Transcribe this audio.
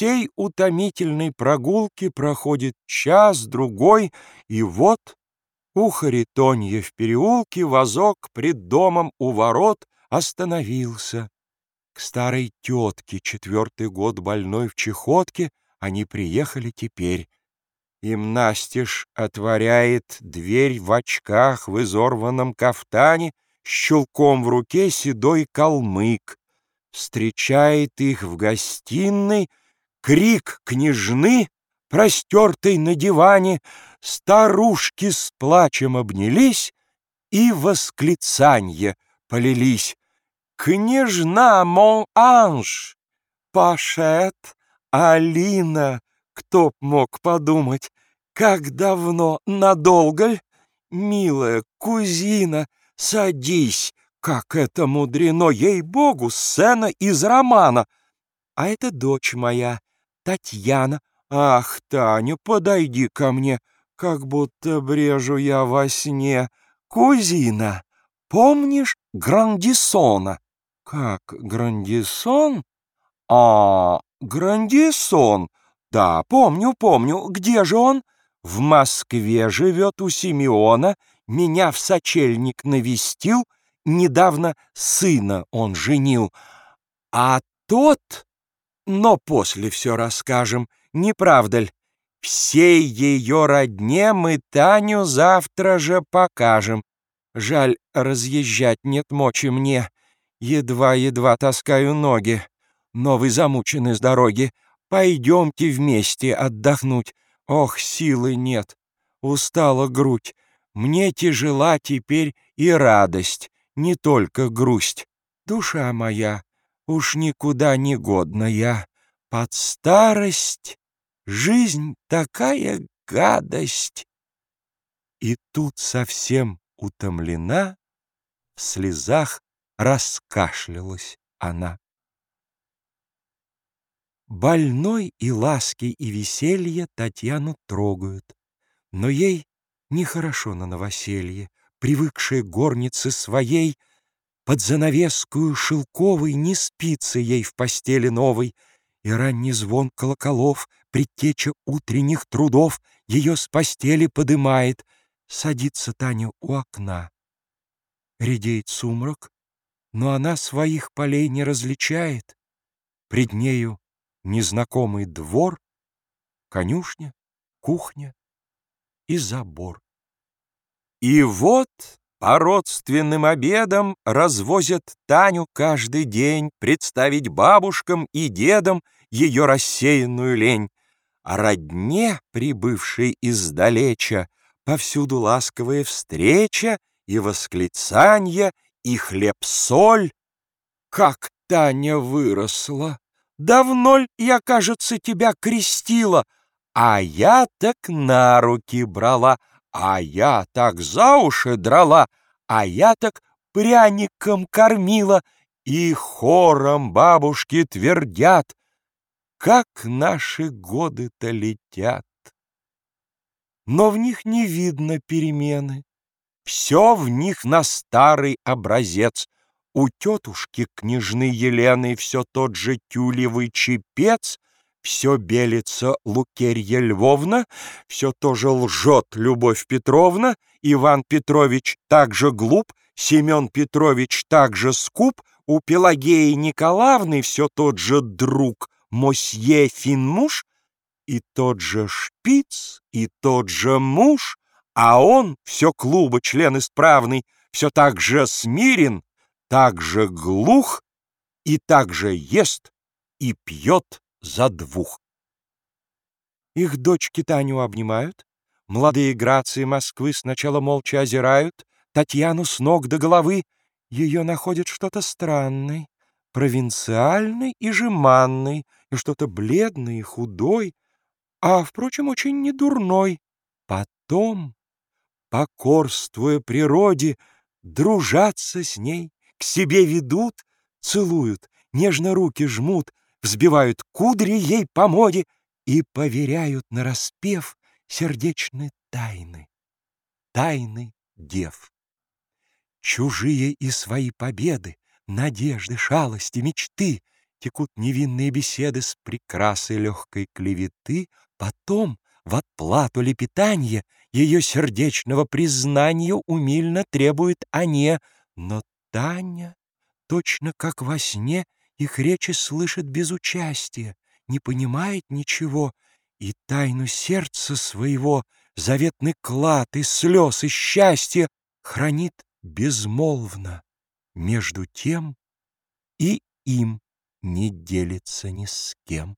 сей утомительной прогулки проходит час-другой, и вот у Харитонья в переулке возок пред домом у ворот остановился. К старой тетке, четвертый год больной в чехотке, они приехали теперь. Им настежь отворяет дверь в очках, в изорванном кафтане, щелком в руке седой калмык. Встречает их в гостиной крик княжны, простертой на диване, старушки с плачем обнялись и восклицанье полились. «Княжна, мон анж! Пашет, Алина!» Кто б мог подумать, как давно, надолго ль? Милая кузина, садись, как это мудрено, ей-богу, сцена из романа. А это дочь моя, Татьяна. Ах, Таня, подойди ко мне, как будто брежу я во сне. Кузина, помнишь Грандисона? Как, Грандисон? А, Грандисон. Да, помню, помню. Где же он? В Москве живет у Симеона. Меня в сочельник навестил. Недавно сына он женил. А тот... Но после все расскажем, не правда ли? Всей ее родне мы Таню завтра же покажем. Жаль, разъезжать нет мочи мне. Едва-едва таскаю ноги. Но вы замучены с дороги. Пойдемте вместе отдохнуть. Ох, силы нет. Устала грудь. Мне тяжела теперь и радость, не только грусть. Душа моя уж никуда не годная. Под старость жизнь такая гадость. И тут совсем утомлена, в слезах раскашлялась она. Больной и ласки, и веселье Татьяну трогают. Но ей нехорошо на новоселье, Привыкшая горнице своей, Под занавескую шелковой Не спится ей в постели новой, И ранний звон колоколов, Предтеча утренних трудов Ее с постели подымает. Садится Таня у окна. Редеет сумрак, но она своих полей не различает. Пред нею незнакомый двор, конюшня, кухня и забор. И вот по родственным обедам развозят Таню каждый день представить бабушкам и дедам ее рассеянную лень, а родне, прибывшей издалеча, повсюду ласковая встреча и восклицанье, и хлеб-соль. Как Таня выросла! Давно ль я, кажется, тебя крестила, а я так на руки брала, а я так за уши драла, а я так пряником кормила, и хором бабушки твердят, как наши годы-то летят. Но в них не видно перемены, все в них на старый образец — у тетушки княжны Елены все тот же тюлевый чепец, все белится Лукерья Львовна, все тоже лжет Любовь Петровна, Иван Петрович также глуп, Семен Петрович также скуп, у Пелагеи Николаевны все тот же друг Мосье Финмуш, и тот же шпиц, и тот же муж, а он, все клуба член исправный, все так же смирен, так же глух и так же ест и пьет за двух. Их дочки Таню обнимают, молодые грации Москвы сначала молча озирают, Татьяну с ног до головы, ее находят что-то странное, провинциальный и жеманный, и что-то бледный и худой, а, впрочем, очень недурной. Потом, покорствуя природе, дружаться с ней, к себе ведут, целуют, нежно руки жмут, взбивают кудри ей по моде и поверяют на распев сердечные тайны, тайны дев. Чужие и свои победы, надежды, шалости, мечты Текут невинные беседы с прекрасой легкой клеветы, Потом в отплату лепетанье Ее сердечного признания Умильно требует Ане, Но Таня, точно как во сне, Их речи слышит без участия, Не понимает ничего И тайну сердца своего, Заветный клад и слез, и счастья Хранит безмолвно между тем и им не делится ни с кем.